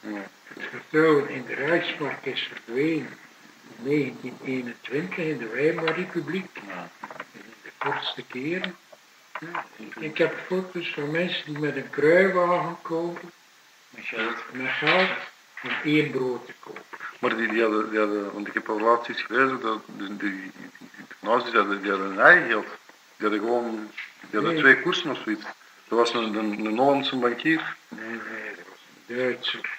Het vertrouwen in de Rijksmark is verdwenen in 1921 in de Weimarrepubliek. In de kortste keren. Ik heb foto's van mensen die met een kruiwagen komen Met geld. met geld om één brood te kopen. Maar die, die, hadden, die hadden, want ik heb al laatst iets gelezen, dat die, die, die, die, die hadden, die hadden hun eigen geld. Die hadden gewoon, die hadden Nee. twee koersen of zoiets. Dat was een, een, een Hollandse bankier, Nee, nee, dat was een Duitser.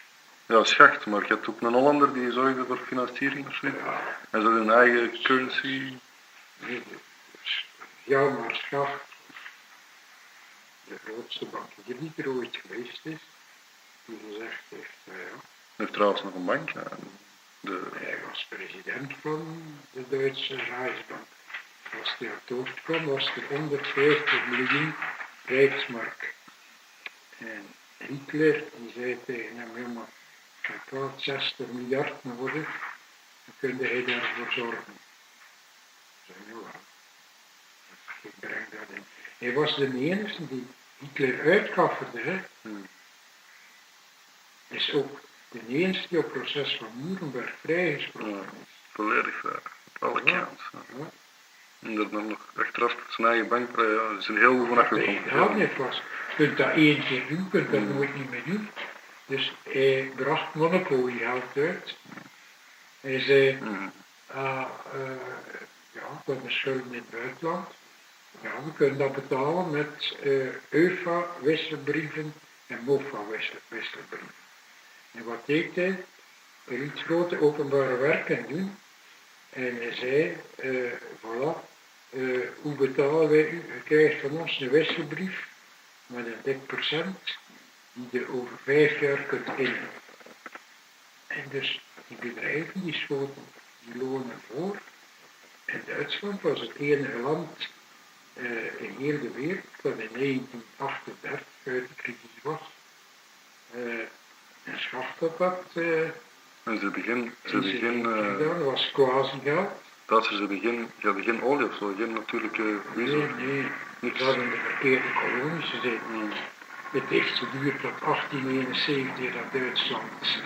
Ja, Schacht, maar je hebt ook een Hollander die zorgde voor financiering of. Ja, En ze hun eigen currency. dus Hjalmar Schacht, de grootste bankier die er ooit geweest is, die gezegd heeft, nou ja, Hij heeft trouwens nog een bank. Ja. De, Hij was president van de Duitse Rijksbank. Als hij aan het hoofd kwam, was er 150 miljoen Rijksmark. En Hitler die zei tegen hem, ja maar, gaat 60 miljard worden, dan kun hij daarvoor zorgen. Ik breng dat in. Hij was de enige die Hitler uitkafferde, hè. Hmm. Is ook de enige die op het proces van Nuremberg vrijgesproken Ja. is. volledig vrij. Op alle Ja. kanten. En dat dan nog achteraf zijn eigen bank, ja, ze zijn heel goed vanaf Nee, gekomen. dat niet was. Je kunt dat één keer doen, je kunt dat Mm. nooit niet meer doen. Dus hij bracht monopoliegeld uit. Hij zei, Hmm. ah, eh, ja, we hebben schulden in het buitenland. Ja, we kunnen dat betalen met eh EUFA-wisselbrieven en MOFA-wisselbrieven. En wat deed hij? Hij liet grote openbare werken doen. En hij zei, eh voilà, eh, hoe betalen wij u? U krijgt van ons een wisselbrief met een dik procent die je over vijf jaar kunt innen. En dus die bedrijven die schoten die lonen voor. En Duitsland was het enige land eh, in heel de wereld dat in 1938 uit de crisis was. Eh, en schaft dat dat eh, En ze begin, ze in begin, gedaan, was quasi geld. dat ze begin, ze hadden geen olie of zo, geen natuurlijke Nee, wijzer. nee, Niks. dat in de verkeerde kolonies gezeten. Hmm. Het heeft geduurd tot 1871 dat Duitsland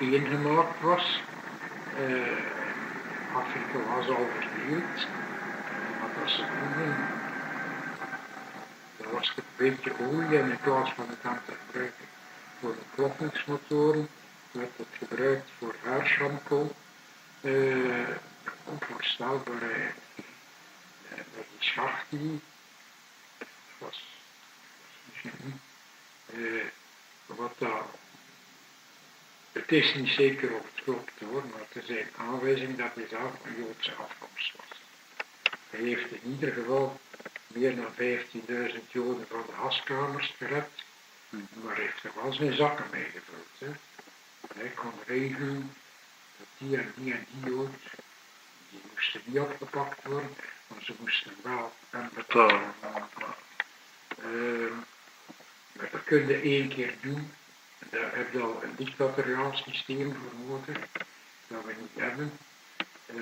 eh eengemaakt was. Eh, Afrika was al verdeeld. En wat was er toen? Er was een beetje olie en in plaats van het aan te gebruiken voor de kloppingsmotoren, werd het gebruikt voor haarshampoo. Eh onvoorstelbaar. Eh, dat die schacht die was misschien niet. Eh, wat dat, het is niet zeker of het klopt hoor, maar er zijn aanwijzingen dat hij zelf van Joodse afkomst was. Hij heeft in ieder geval meer dan 15.000 Joden van de haskamers gered, maar heeft er wel zijn zakken meegevuld. Hè. Hij kon regelen dat die en die en die Jood, die moesten niet opgepakt worden, maar ze moesten wel en betalen. Dat kun je één keer doen. Daar heb je al een dictatoriaal systeem voor nodig, dat we niet hebben. Eh,